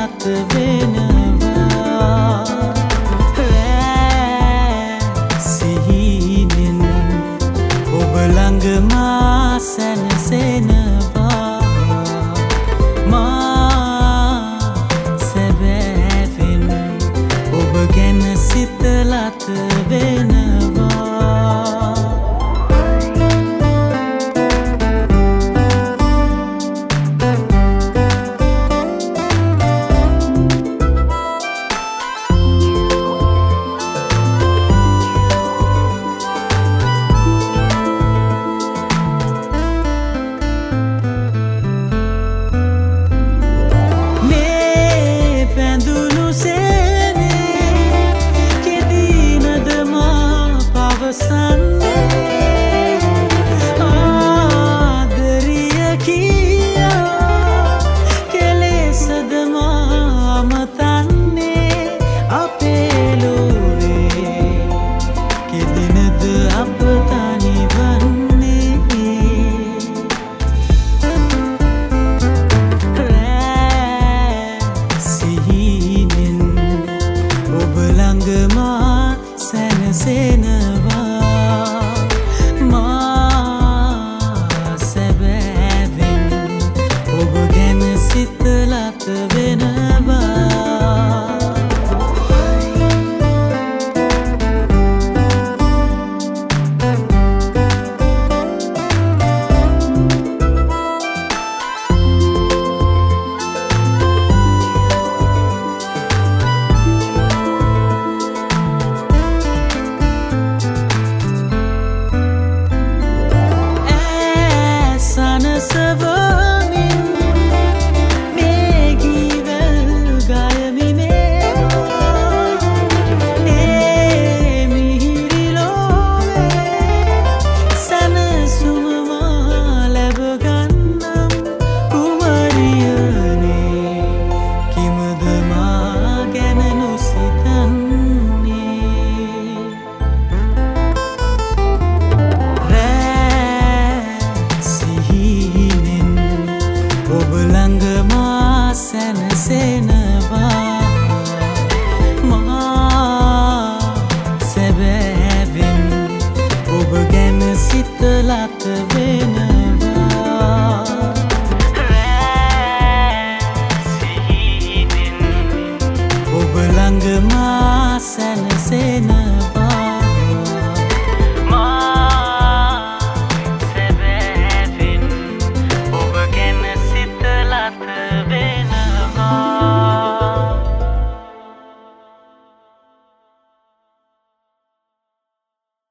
ඈත වෙනවා. රෑ සිහිනෙන් ඔබ ළඟ මා සැනසෙනවා. මා සැබෑවෙන් ඔබ ගැන සිතලත් වෙනවා. captivating